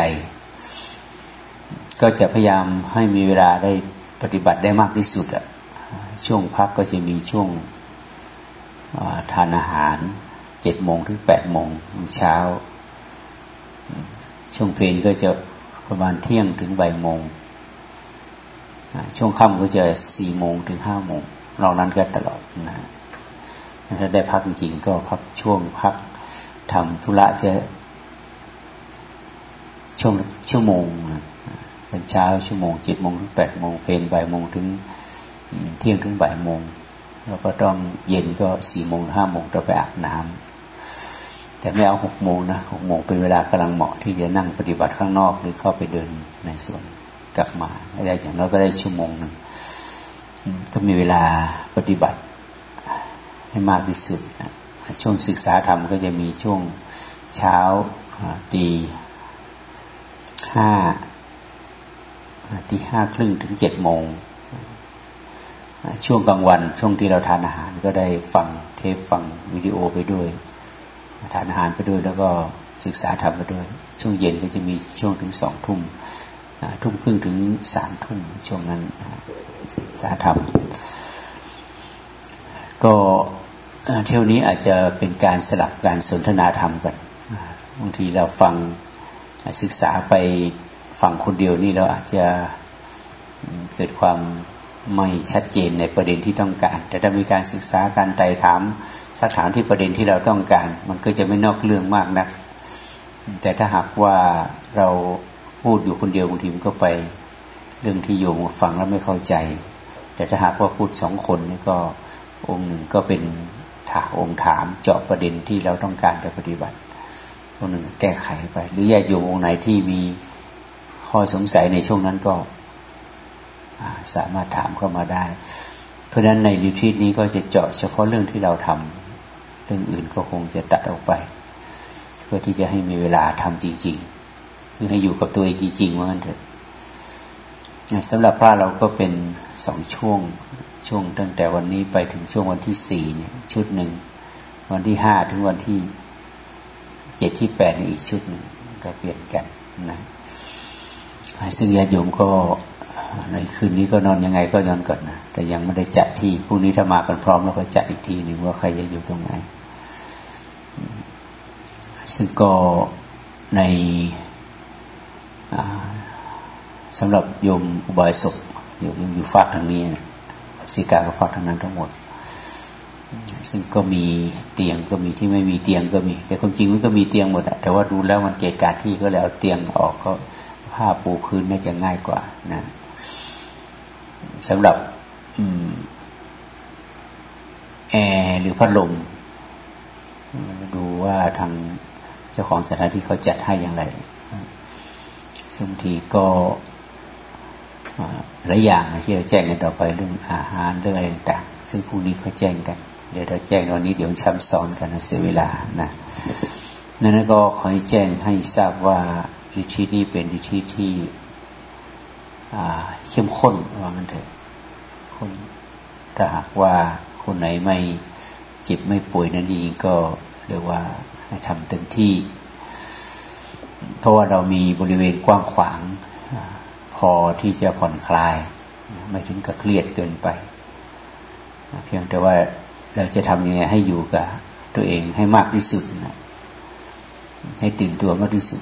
S3: ก็จะพยายามให้มีเวลาได้ปฏิบัติได้มากที่สุดอะช่วงพักก็จะมีช่วงทานอาหารเจ็ดโมงถึงแปดโมงเช้า ช่วงเพลนก็จะประมาณเที่ยงถึงบ่ายโมง ช่วงค่ำก็จะสี่โมงถึงห้าโมงนอกนั้นก็ตลอดนะถ้าได้พักจริงก็พักช่วงพักทำธุระจะช่วงชั่วโมงตอนเช้าชั่วโมงเจ็ดโมงถึงแปดโมงเพลนบ่ายโมงถึงเที่ยงถึงบ่ายโมงแล้วก็ต้องเย็นก็สี่โมงห้าโมงต้อไปอาบน้ำแต่ไม่เอาหกโมงนะหกโมงเป็นเวลากำลังเหมาะที่จะนั่งปฏิบัติข้างนอกหรือเข้าไปเดินในสวน กลับมาได้อย่างน้อยก็ได้ชั่วโมงหนึ่งก็มีเวลาปฏิบัติให้มากที่สุดช่วงศึกษาธรรมก็จะมีช่วงเช้าตีห้าตีห้าครึ่งถึงเจ็ดโมง ช่วงกลางวันช่วงที่เราทานอาหารก็ได้ฟังเทปฟังวิดีโอไปด้วยทานอาหารไปด้วยแล้วก็ศึกษาธรรมไปด้วย ช่วงเย็นก็จะมีช่วงถึงสองทุ่ม ทุ่มครึ่งถึงสามทุ่มช่วงนั้นศึกษาธรรม ก็เที่ยวนี้อาจจะเป็นการสลับการสนทนาธรรมกันบางทีเราฟังศึกษาไปฟังคนเดียวนี่เราอาจจะเกิดความไม่ชัดเจนในประเด็นที่ต้องการ แต่ถ้ามีการศึกษาการไต่ถามสักถามที่ประเด็นที่เราต้องการ มันก็จะไม่นอกเรื่องมากนะัก แต่ถ้าหากว่าเรา พูดอยู่คนเดียวบางทีมันก็ไปเรื่องที่โยมฟังแล้วไม่เข้าใจ แต่ถ้าหากว่าพูดสองคนนี่ก็องค์หนึ่งก็เป็นถาองค์ถามเจาะประเด็นที่เราต้องการจะปฏิบัติองค์หนึ่งแก้ไขไป หรือญาติโยมองค์ไหนที่มีข้อสงสัยในช่วงนั้นก็สามารถถามเข้ามาได้ เพราะฉะนั้นในรีทรีตนี้ก็จะเจาะเฉพาะเรื่องที่เราทำเรื่องอื่นก็คงจะตัดออกไป เพื่อที่จะให้มีเวลาทำจริง ๆ คือให้อยู่กับตัวเองจริงๆว่างั้นเถอะสำหรับพระเราก็เป็นสองช่วงช่วงตั้งแต่วันนี้ไปถึงช่วงวันที่สี่เนี่ยชุดหนึ่ง วันที่ห้าถึงวันที่เจ็ดที่แปดอีกชุดหนึ่งก็เปลี่ยนกันนะซึ่งญาติโยมก็ในคืนนี้ก็นอนยังไงก็นอนก่อนนะแต่ยังไม่ได้จัดที่พรุ่งนี้ถ้ามากันพร้อมแล้วก็จัดอีกทีหนึ่งว่าใครจะอยู่ตรงไหนซึ่งก็ใน สำหรับโยมอุบายศพโยมอยู่ฝากทางนี้สิกาก็ฝากทางนั้นทั้งหมด ซึ่งก็มีเตียงก็มีที่ไม่มีเตียงก็มี แต่ความจริงมันก็มีเตียงหมดอะแต่ว่าดูแล้วมันเกะกะที่ก็เลยเอาเตียงออกก็ผ้าปูพื้นน่าจะง่ายกว่านะสำหรับแอร์หรือพัดลมดูว่าทางเจ้าของสถานที่เขาจัดให้อย่างไร ซึ่งทีก็หลายอย่างที่เราแจ้งกันต่อไปเรื่องอาหารเรื่องอะไรต่างๆซึ่งพรุ่งนี้เขาแจ้งกัน เดี๋ยวเราแจ้งวันนี้เดี๋ยวช้ำซ้อนกันเสียเวลานะนั้นก็ขอให้แจ้งให้ทราบว่าดิทีนี้เป็นดิทีที่เข้มข้นว่างั้นเถอะคนถ้าหากว่าคนไหนไม่จิบไม่ป่วยนั่นเองก็เรียกว่าให้ทำเต็มที่ เพราะว่าเรามีบริเวณกว้างขวาง พอที่จะผ่อนคลาย ไม่ถึงกับเครียดเกินไป เพียงแต่ว่าเราจะทำยังไงให้อยู่กับตัวเองให้มากที่สุดนะให้ตื่นตัวมากที่สุด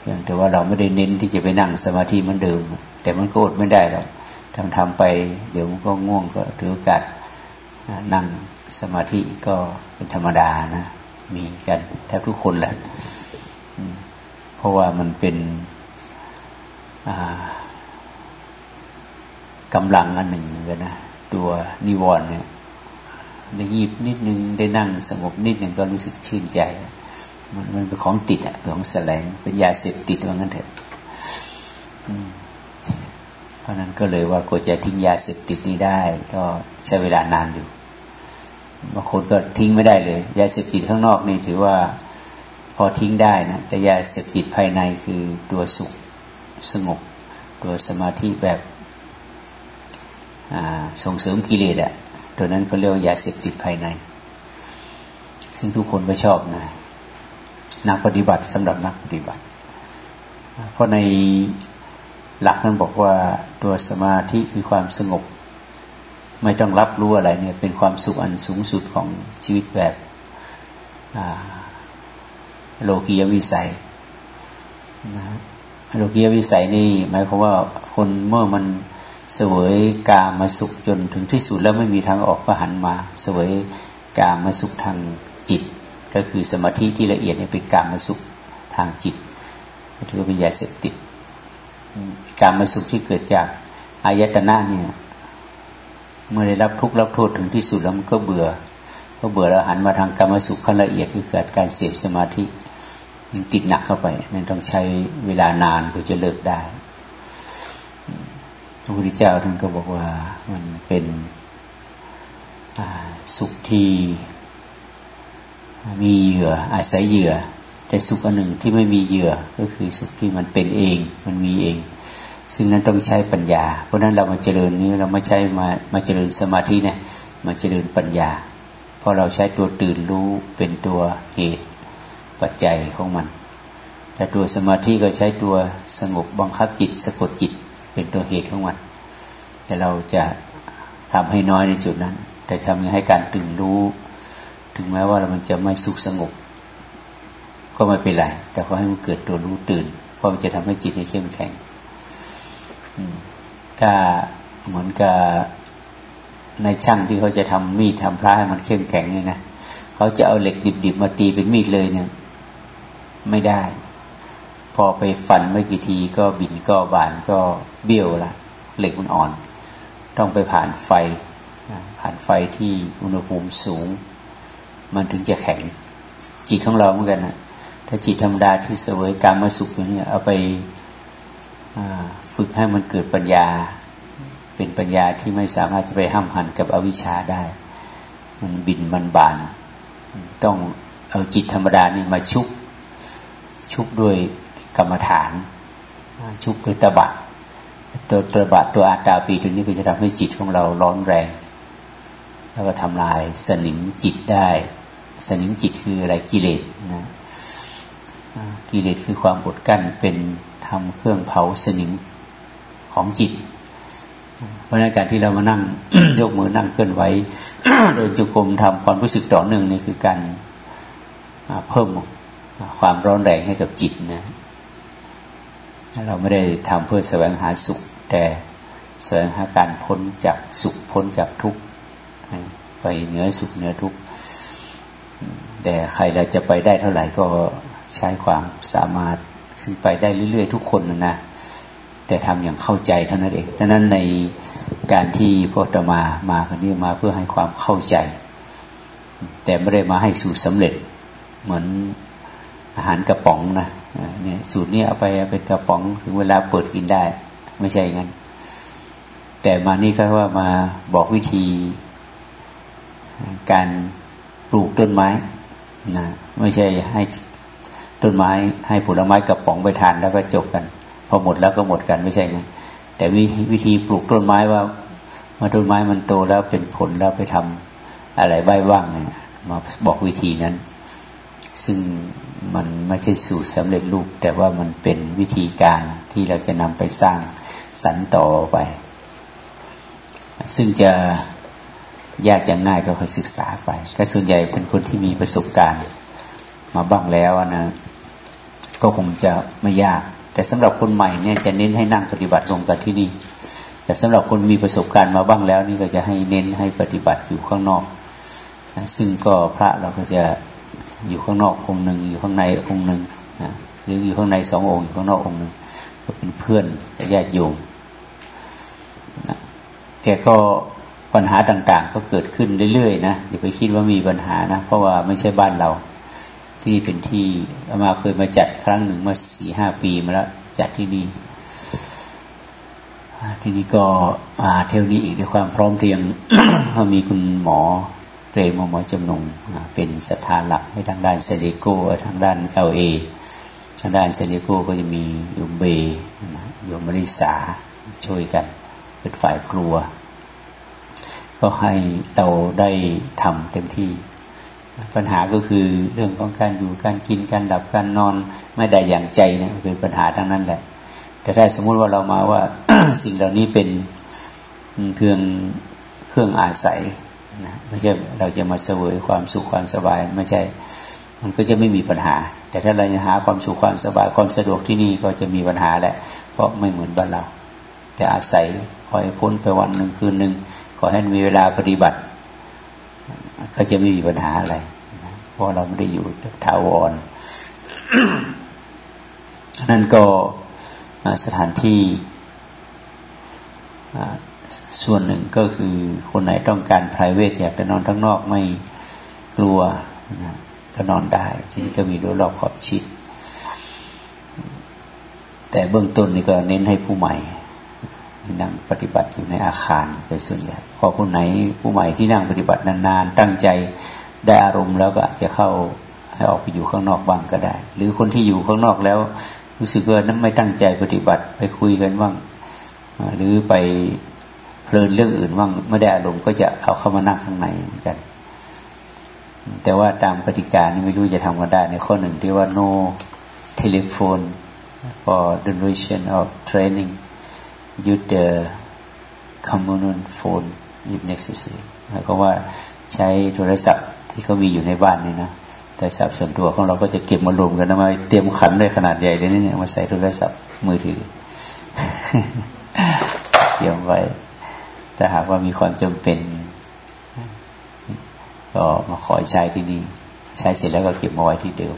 S3: เพียงแต่ว่าเราไม่ได้เน้นที่จะไปนั่งสมาธิเหมือนเดิม แต่มันก็อดไม่ได้หรอกทำทำไปเดี๋ยวมันก็ง่วงก็ถือโอกาสนั่งสมาธิก็เป็นธรรมดานะ มีกันแทบทุกคนแหละ ราะว่ามันเป็นกำลังอันหนึ่งกันนะตัวนิวรณ์เนี่ยได้ยีบนิดนึงได้นั่งสงบนิดนึงก็รู้สึกชื่นใจ มันมันเป็นของติดอะเป็นของแสลงเป็นยาเสพติดว่างั้นเถอะเพราะนั้นก็เลยว่าก็จะทิ้งยาเสพติดนี้ได้ ก็ใช้เวลานานอยู่บางคนก็ทิ้งไม่ได้เลย ยาเสพติดข้างนอกนี่ถือว่า อทิ้งได้นะแต่ยาเสพติดภายในคือตัวสุขสงบ ตัวสมาธิแบบส่งเสริมกิเลสอะตัวนั้นเขาเรียกว่ายาเสพติดภายใน ซึ่งทุกคนก็ชอบนะนักปฏิบัติสำหรับนักปฏิบัติ เพราะในหลักนั้นบอกว่าตัวสมาธิคือความสงบ ไม่ต้องรับรู้อะไรเนี่ยเป็นความสุขอันสูงสุดของชีวิตแบบ โลกียวิสัยนะโลกียวิสัยนี่หมายความว่าคนเมื่อมันเสวยกามาสุขจนถึงที่สุดแล้วไม่มีทางออกก็หันมาเสวยกามาสุขทางจิต ก็คือสมาธิที่ละเอียดเนี่ยเป็นกามาสุขทางจิตถือว่าเป็นยาเสพติดการมาสุขที่เกิดจากอายตนะเนี่ย เมื่อได้รับทุกข์รับโทษถึงที่สุดแล้วมันก็เบื่อก็เบื่อแล้วหันมาทางกรรมสุขขั้นละเอียดคือเกิดการเสพสมาธิ ยังติดหนักเข้าไปนั่นต้องใช้เวลานานกว่าจะเลิกได้ พระพุทธเจ้าท่านก็บอกว่ามันเป็นสุขที่มีเหยื่ออาศัยเหยื่อ แต่สุขอันหนึ่งที่ไม่มีเหยื่อก็คือสุขที่มันเป็นเองมันมีเอง ซึ่งนั้นต้องใช้ปัญญา เพราะนั้นเรามาเจริญนี้เราไม่ใช่มามาเจริญสมาธินี่ยมาเจริญปัญญา เพราะเราใช้ตัวตื่นรู้เป็นตัวเหตุ ปัจจัยของมัน แต่ตัวสมาธิก็ใช้ตัวสงบบังคับจิตสะกดจิตเป็นตัวเหตุของมัน แต่เราจะทำให้น้อยในจุดนั้น แต่ทำให้การตื่นรู้ ถึงแม้ว่ามันจะไม่สุขสงบ ก็ไม่เป็นไร แต่ขอให้มันเกิดตัวรู้ตื่น เพราะมันจะทำให้จิตเข้มแข็งถ้าเหมือนกับในช่างที่เขาจะทำมีดทำพระให้มันเข้มแข็งนี่นะเขาจะเอาเหล็กดิบๆมาตีเป็นมีดเลยเนี่ย ไม่ได้ พอไปฟันไม่กี่ทีก็บินก็บานก็เบี้ยวละเหล็กมันอ่อน ต้องไปผ่านไฟ ผ่านไฟที่อุณหภูมิสูง มันถึงจะแข็ง จิตของเราเหมือนกันนะถ้าจิตธรรมดาที่เสวยการมาสุขอย่างนี้เอาไปฝึกให้มันเกิดปัญญา เป็นปัญญาที่ไม่สามารถจะไปห้ามหันกับอวิชชาได้ มันบินมันบาน ต้องเอาจิตธรรมดานี่มาชุบ ชุบด้วยกรรมฐาน ชุบด้วยตบะตัวตบะตัวอาตาปีตัวนี้ก็จะทำให้จิตของเราร้อนแรง แล้วก็ทำลายสนิมจิตได้ สนิมจิตคืออะไรกิเลสนะกิเลสคือความอดกั้นเป็นทำเครื่องเผาสนิมของจิต เพราะในการที่เรามานั่งยกมือนั่งเคลื่อนไหวโดยจุกรมทำความรู้สึกต่อเนื่องนี่คือการเพิ่ม ความร้อนแรงให้กับจิตนะเราไม่ได้ทำเพื่อแสวงหาสุข แต่แสวงหาการพ้นจากสุขพ้นจากทุกข์ไปเหนือสุขเหนือทุกข์แต่ใครเราจะไปได้เท่าไหร่ก็ใช้ความสามารถซึ่งไปได้เรื่อย ๆ ทุกคนนะแต่ทำอย่างเข้าใจเท่านั้นเองดังนั้นในการที่พวกตมามาคนนี้มาเพื่อให้ความเข้าใจ แต่ไม่ได้มาให้สูตรสำเร็จเหมือน อาหารกระป๋องนะเนี่ยสูตรนี้เอาไปเป็นกระป๋องถึงเวลาเปิดกินได้ ไม่ใช่งั้น แต่มานี่ก็ว่ามาบอกวิธีการปลูกต้นไม้นะไม่ใช่ให้ต้นไม้ให้ผลไม้กระป๋องไปทานแล้วก็จบกันพอหมดแล้วก็หมดกันไม่ใช่งั้นแต่วิธีปลูกต้นไม้ว่าเมื่อต้นไม้มันโตแล้วเป็นผลแล้วไปทำอะไรใบว่างเนี่ยมาบอกวิธีนั้น ซึ่งมันไม่ใช่สูตรสำเร็จรูป แต่ว่ามันเป็นวิธีการที่เราจะนำไปสร้างสรรต่อไป ซึ่งจะยากจะง่ายก็ค่อยศึกษาไป ก็ส่วนใหญ่เป็นคนที่มีประสบการณ์ มาบ้างแล้วนะก็คงจะไม่ยาก แต่สำหรับคนใหม่เนี่ยจะเน้นให้นั่งปฏิบัติลงกันที่นี่ แต่สำหรับคนมีประสบการณ์มาบ้างแล้วนี่ก็จะให้เน้นให้ปฏิบัติอยู่ข้างนอกนะซึ่งก็พระเราก็จะ อยู่ข้างนอกองค์หนึ่งอยู่ข้างในองค์หนึ่งหรืออยู่ข้างในสององค์อยู่ข้างนอกองค์หนึ่งก็เป็นเพื่อนญาติโยมแกก็ปัญหาต่างๆ ก็เกิดขึ้นเรื่อยๆนะอย่าไปคิดว่ามีปัญหานะ เพราะว่าไม่ใช่บ้านเรา ที่นี่เป็นที่อามาเคยมาจัดครั้งหนึ่งมื่อสี่ห้าปีมาแล้วจัดที่นี่ทีนี้ก็มาเที่ยวนี้อีกด้วยความพร้อมเพรียงมีคุณหมอ เตรมหมอจำนงเป็นสถานหลักให้ทางด้านเซเลโกทางด้านเอลเอทางด้านเซเลโกก็จะมีโยมเบโยมมริสาช่วยกันเป็นฝ่ายครัว ก็ให้เราได้ทำเต็มที่ ปัญหาก็คือเรื่องของการอยู่การกินการดับการนอนไม่ได้อย่างใจนะเป็นปัญหาทั้งนั้นแหละ แต่ถ้าสมมุติว่าเรามาว่าสิ่งเหล่านี้เป็นเพียงเครื่องอาศัย นะไม่ใช่เราจะมาเสวยความสุขความสบายไม่ใช่ มันก็จะไม่มีปัญหา แต่ถ้าเราจะหาความสุขความสบายความสะดวกที่นี่ก็จะมีปัญหาแหละ เพราะไม่เหมือนบ้านเรา แต่อาศัยคอยพ้นไปวันหนึ่งคืนหนึ่งขอให้มีเวลาปฏิบัติ ก็จะไม่มีปัญหาอะไรเพราะเราไม่ได้อยู่ถาวรนั่นก็สถานที่ ส่วนหนึ่งก็คือคนไหนต้องการ p r i v a t อยากจะนอนทั้งนอกไม่กลัวนะก็นอนได้ ที่นี่ก็มีรั้วรอบขอบชิด แต่เบื้องต้นนี่ก็เน้นให้ผู้ใหม่นั่งปฏิบัติอยู่ในอาคารเป็นส่วนใหญ่พอผู้ไหนผู้ใหม่ที่นั่งปฏิบัตินานๆตั้งใจได้อารมณ์แล้วก็อาจจะเข้าให้ออกไปอยู่ข้างนอกบ้างก็ได้ หรือคนที่อยู่ข้างนอกแล้ว รู้สึกว่านั้นไม่ตั้งใจปฏิบัติไปคุยกันบ้างหรือไป ลินเรื่องอื่นบ้างไม่ได้อารมณ์ก็จะเอาเข้ามานั่งข้างในเหมือนกัน แต่ว่าตามกติกานี่ไม่รู้จะทำกันได้ในข้อหนึ่งที่ว่า no telephone for duration of training use the common phone if necessary หมายความว่าใช้โทรศัพท์ที่เขามีอยู่ในบ้านนี่นะแต่ศัพท์ส่วนตัวของเราก็จะเก็บมารวมกันนะมาเตรียมขันด้ขนาดใหญ่เลยนี่มาใส่โทรศัพท์มือถือเตรียมไว้ ถ้าหากว่ามีความจำเป็น ก็มาขอใช้ที่นี่ใช้เสร็จแล้วก็เก็บมาไว้ที่เดิม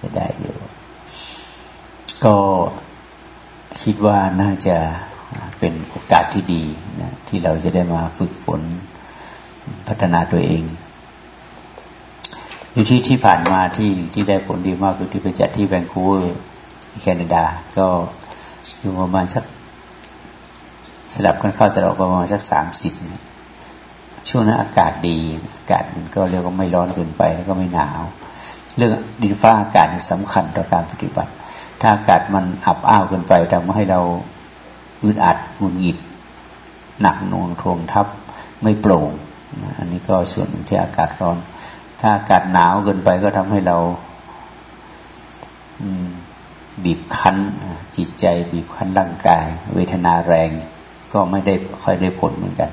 S3: จะได้อยู่ ก็คิดว่าน่าจะเป็นโอกาสที่ดีนะที่เราจะได้มาฝึกฝนพัฒนาตัวเองอยู่ที่ที่ผ่านมาที่ที่ได้ผลดีมากคือที่ไปจัดที่แวนคูเวอร์แคนาดา ก็อยู่ประมาณสัก สลับกันเข้าสลับประมาณสักสามสิบช่วงนั้นอากาศดี อากาศมันก็เรียกว่าไม่ร้อนเกินไปแล้วก็ไม่หนาว เรื่องดินฟ้าอากาศสำคัญต่อการปฏิบัติ ถ้าอากาศมันอับอ้าวเกินไปทำให้เราอึดอัดหงุดหงิด หนักหน่วงทวงทับไม่โปร่ง อันนี้ก็ส่วนหนึ่งที่อากาศร้อน ถ้าอากาศหนาวเกินไปก็ทำให้เราบีบคั้นจิตใจบีบคั้นร่างกาย เวทนาแรง ก็ไม่ได้ค่อยได้ผลเหมือนกัน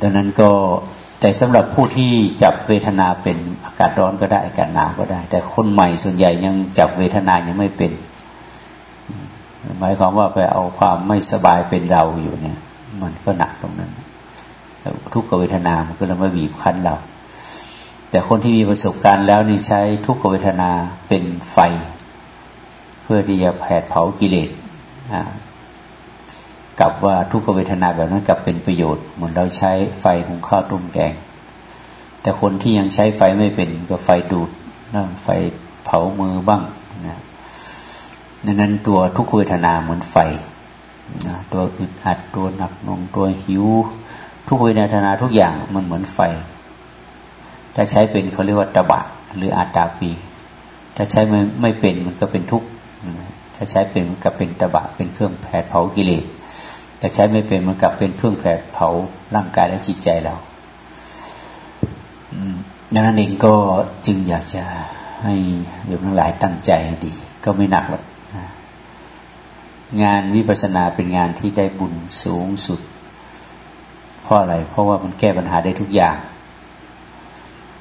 S3: ดังนั้นก็แต่สำหรับผู้ที่จับเวทนาเป็นอากาศร้อนก็ได้อากาศหนาวก็ได้ แต่คนใหม่ส่วนใหญ่ยังจับเวทนายังไม่เป็น หมายความว่าไปเอาความไม่สบายเป็นเราอยู่เนี่ย มันก็หนักตรงนั้น ทุกขเวทนามันก็เลยมาบีบคั้นเรา แต่คนที่มีประสบการณ์แล้วนี่ใช้ทุกขเวทนาเป็นไฟ เพื่อที่จะแผดเผากิเลส กับว่าทุกขเวทนาแบบนั้นกลับเป็นประโยชน์เหมือนเราใช้ไฟหุงข้าวต้มแกง แต่คนที่ยังใช้ไฟไม่เป็นก็ไฟดูดนะไฟเผามือบ้างนะดังนั้นตัวทุกขเวทนาเหมือนไฟนะตัวอึดอัดตัวหนักนงตัวหิว ทุกเวทนาทุกอย่างมันเหมือนไฟ ถ้าใช้เป็นเขาเรียกว่าตบะ หรืออาตาปีถ้าใช้ไม่ไม่เป็นมันก็เป็นทุกข์ถ้าใช้เป็นมันก็เป็นตบะเป็นเครื่องแผดเผากิเลส แต่ใช้ไม่เป็นมันกลับเป็นเครื่องแผดเผาร่างกายและจิตใจเราดังนั้นเองก็จึงอยากจะให้โยมทั้งหลายตั้งใจดี ก็ไม่หนักหรอกงานวิปัสสนาเป็นงานที่ได้บุญสูงสุด เพราะอะไร เพราะว่ามันแก้ปัญหาได้ทุกอย่าง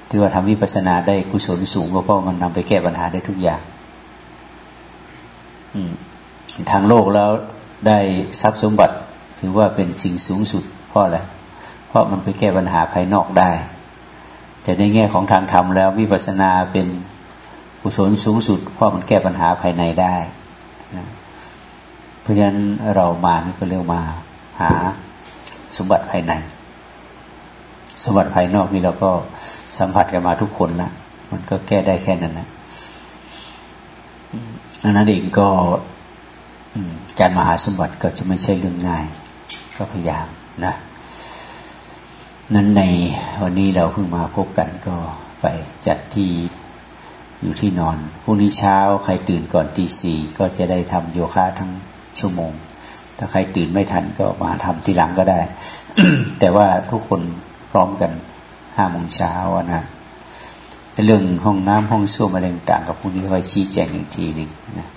S3: ที่ว่าทำวิปัสสนาได้กุศลสูงก็เพราะมันนำไปแก้ปัญหาได้ทุกอย่างทางโลกแล้วได้ทรัพย์สมบัติ ถือว่าเป็นสิ่งสูงสุด เพราะอะไรเพราะมันไปแก้ปัญหาภายนอกได้ แต่ในแง่ของทางธรรมแล้ววิปัสสนาเป็นกุศลสูงสุด เพราะมันแก้ปัญหาภายในได้นะเพราะฉะนั้นเรามานี่ก็เรียกมาหาสมบัติภายใน สมบัติภายนอกนี่เราก็สัมผัสกันมาทุกคนละมันก็แก้ได้แค่นั้นนะดังนั้นเองก็การมาหาสมบัติก็จะไม่ใช่เรื่องง่าย ก็พยายามนะนั้นในวันนี้เราเพิ่งมาพบกันก็ไปจัดที่อยู่ที่นอนพรุ่งนี้เช้าใครตื่นก่อนตีสี่ก็จะได้ทำโยคะทั้งชั่วโมง ถ้าใครตื่นไม่ทันก็มาทำทีหลังก็ได้ แต่ว่าทุกคนพร้อมกันห้าโมงเช้านะเรื่องห้องน้ำห้องส้วมอะไรต่างกับพวกนี้ค่อยชี้แจงอีกทีหนึ่งนะ